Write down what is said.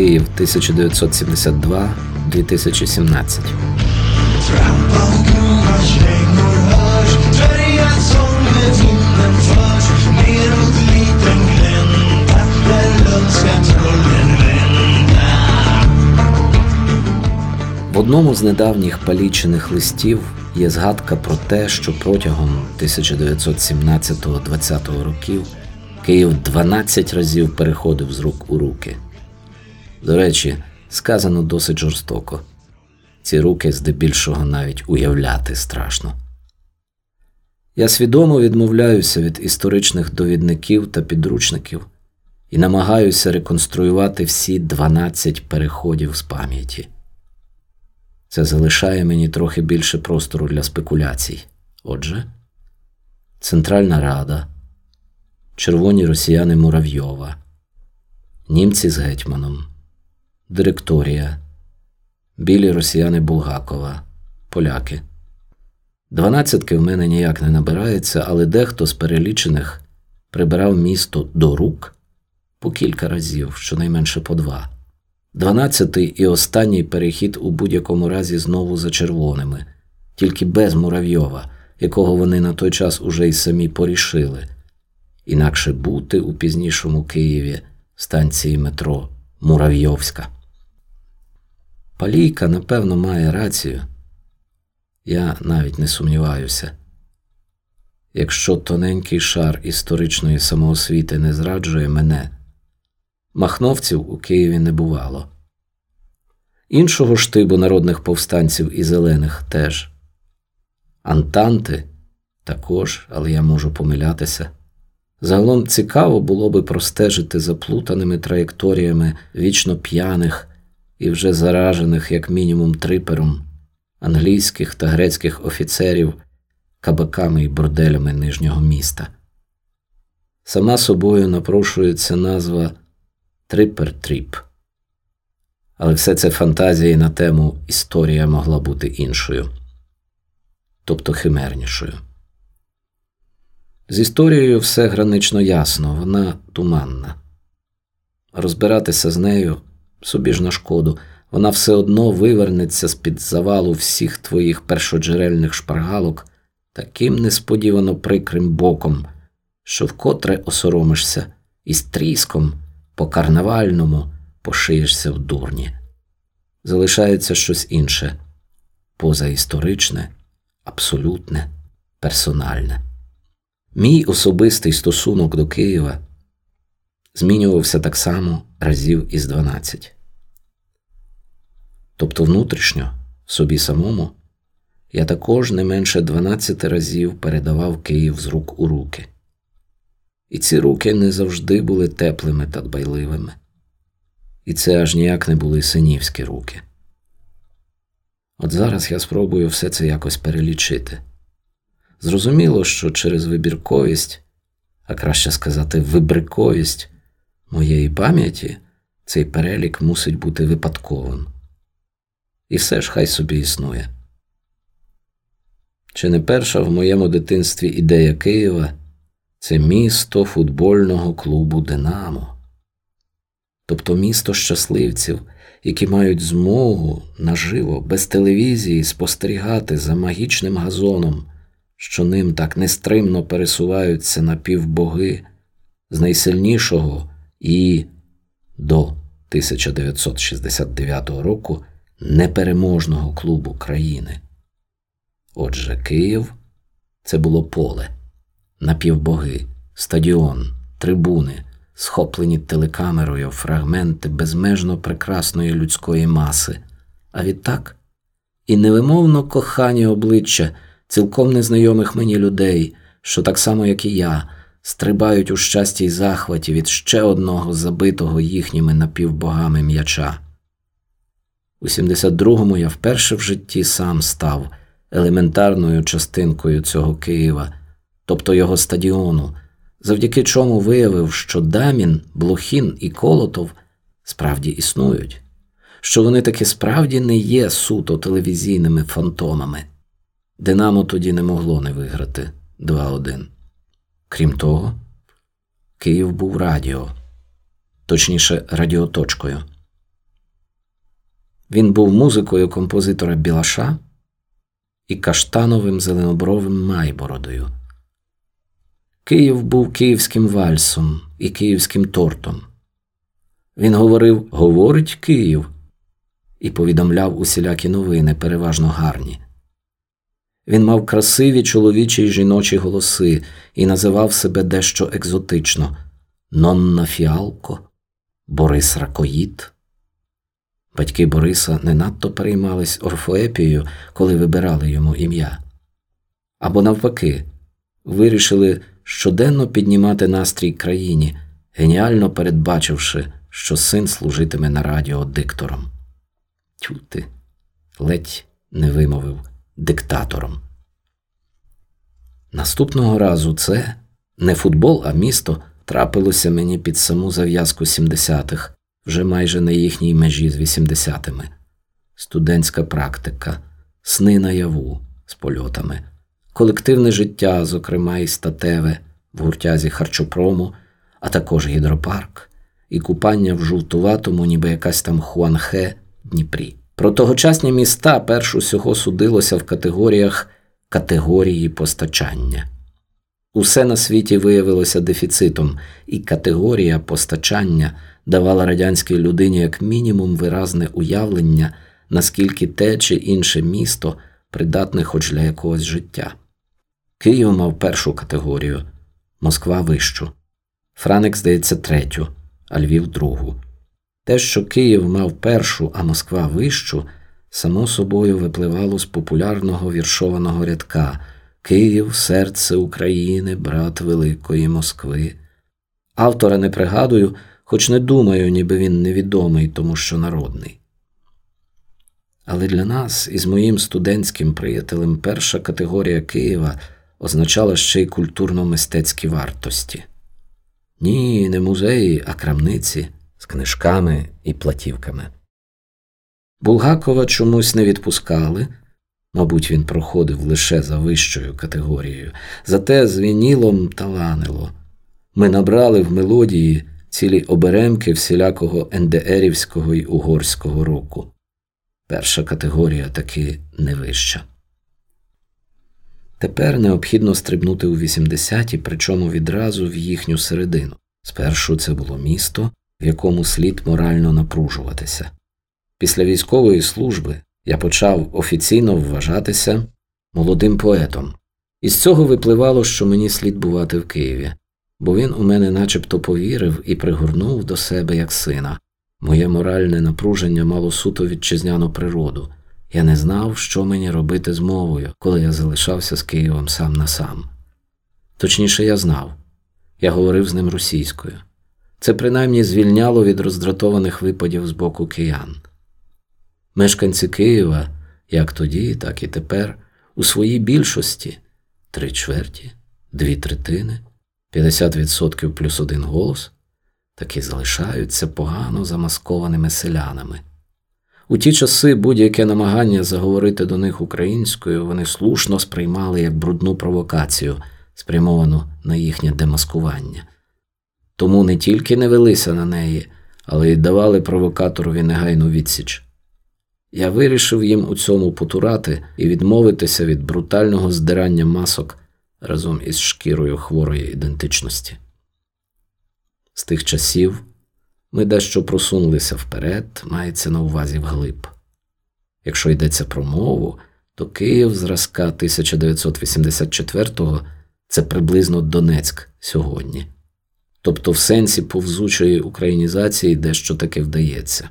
Київ 1972-2017. В одному з недавніх палічених листів є згадка про те, що протягом 1917-20 років Київ 12 разів переходив з рук у руки. До речі, сказано досить жорстоко. Ці руки здебільшого навіть уявляти страшно. Я свідомо відмовляюся від історичних довідників та підручників і намагаюся реконструювати всі 12 переходів з пам'яті. Це залишає мені трохи більше простору для спекуляцій. Отже, Центральна Рада, червоні росіяни Муравйова, німці з гетьманом, директорія, білі росіяни Булгакова, поляки. Дванадцятки в мене ніяк не набирається, але дехто з перелічених прибирав місто до рук по кілька разів, щонайменше по два. Дванадцятий і останній перехід у будь-якому разі знову за червоними, тільки без Муравйова, якого вони на той час уже й самі порішили. Інакше бути у пізнішому Києві станції метро Муравйовська. Палійка, напевно, має рацію. Я навіть не сумніваюся. Якщо тоненький шар історичної самоосвіти не зраджує мене, махновців у Києві не бувало. Іншого штибу народних повстанців і зелених теж. Антанти також, але я можу помилятися. Загалом цікаво було би простежити заплутаними траєкторіями вічно п'яних і вже заражених, як мінімум, трипером англійських та грецьких офіцерів кабаками і борделями нижнього міста. Сама собою напрошується назва Триппер-тріп. Але все це фантазії на тему історія могла бути іншою, тобто химернішою. З історією все гранично ясно, вона туманна. Розбиратися з нею собі ж на шкоду, вона все одно вивернеться з-під завалу всіх твоїх першоджерельних шпаргалок таким несподівано прикрим боком, що вкотре осоромишся і з тріском по карнавальному пошиєшся в дурні. Залишається щось інше позаісторичне, абсолютне, персональне. Мій особистий стосунок до Києва змінювався так само разів із 12. Тобто внутрішньо, собі самому, я також не менше 12 разів передавав Київ з рук у руки. І ці руки не завжди були теплими та дбайливими, і це аж ніяк не були синівські руки. От зараз я спробую все це якось перелічити. Зрозуміло, що через вибірковість, а краще сказати, вибриковість моєї пам'яті цей перелік мусить бути випадковим. І все ж хай собі існує. Чи не перша в моєму дитинстві ідея Києва це місто футбольного клубу Динамо, тобто місто щасливців, які мають змогу наживо, без телевізії спостерігати за магічним газоном що ним так нестримно пересуваються напівбоги з найсильнішого і до 1969 року непереможного клубу країни. Отже, Київ це було поле, напівбоги, стадіон, трибуни, схоплені телекамерою фрагменти безмежно прекрасної людської маси, а відтак і невимовно кохані обличчя цілком незнайомих мені людей, що так само, як і я, стрибають у щасті й захваті від ще одного забитого їхніми напівбогами м'яча. У 72-му я вперше в житті сам став елементарною частинкою цього Києва, тобто його стадіону, завдяки чому виявив, що Дамін, Блохін і Колотов справді існують, що вони таки справді не є суто телевізійними фантомами. Динамо тоді не могло не виграти 2-1. Крім того, Київ був радіо, точніше, радіоточкою. Він був музикою композитора Білаша і каштановим зеленобровим майбородою. Київ був київським вальсом і київським тортом. Він говорив Говорить Київ і повідомляв усілякі новини, переважно гарні. Він мав красиві чоловічі й жіночі голоси і називав себе дещо екзотично Нонна Фіалко, Борис Ракоїд. Батьки Бориса не надто переймались орфоепією, коли вибирали йому ім'я. Або, навпаки, вирішили щоденно піднімати настрій країні, геніально передбачивши, що син служитиме на радіо диктором. Тю ледь не вимовив диктатором. Наступного разу це не футбол, а місто трапилося мені під саму зав'язку 70-х, вже майже на їхній межі з 80-ми. Студентська практика, сни наяву з польотами, колективне життя, зокрема і статеве, в гуртязі харчопрому, а також гідропарк, і купання в жовтуватому, ніби якась там Хуанхе Дніпрі. Про тогочасні міста перш усього судилося в категоріях категорії постачання. Усе на світі виявилося дефіцитом, і категорія постачання давала радянській людині як мінімум виразне уявлення, наскільки те чи інше місто придатне хоч для якогось життя. Київ мав першу категорію, Москва вищу, Франик, здається, третю, а Львів другу. Те, що Київ мав першу, а Москва вищу, само собою випливало з популярного віршованого рядка Київ, серце України, брат Великої Москви. Автора не пригадую, хоч не думаю, ніби він невідомий, тому що народний. Але для нас із моїм студентським приятелем перша категорія Києва означала ще й культурно-мистецькі вартості. Ні, не музеї, а крамниці книжками і платівками. Булгакова чомусь не відпускали, мабуть, він проходив лише за вищою категорією, зате з вінілом таланило. Ми набрали в мелодії цілі оберемки всілякого ендеерівського й угорського року. Перша категорія таки не вища. Тепер необхідно стрибнути у 80-ті, причому відразу в їхню середину. Спершу це було місто, в якому слід морально напружуватися. Після військової служби я почав офіційно вважатися молодим поетом, і з цього випливало, що мені слід бувати в Києві, бо він у мене начебто повірив і пригорнув до себе як сина. Моє моральне напруження мало суто вітчизняну природу. Я не знав, що мені робити з мовою, коли я залишався з Києвом сам на сам. Точніше, я знав я говорив з ним російською. Це принаймні звільняло від роздратованих випадів з боку киян. Мешканці Києва, як тоді, так і тепер, у своїй більшості три чверті, дві третини, 50% плюс один голос, таки залишаються погано замаскованими селянами. У ті часи будь-яке намагання заговорити до них українською вони слушно сприймали як брудну провокацію, спрямовану на їхнє демаскування. Тому не тільки не велися на неї, але й давали провокаторові негайну відсіч. Я вирішив їм у цьому потурати і відмовитися від брутального здирання масок разом із шкірою хворої ідентичності. З тих часів ми дещо просунулися вперед, мається на увазі вглиб. Якщо йдеться про мову, то Київ зразка 1984-го це приблизно Донецьк сьогодні. Тобто в сенсі повзучої українізації дещо таки вдається.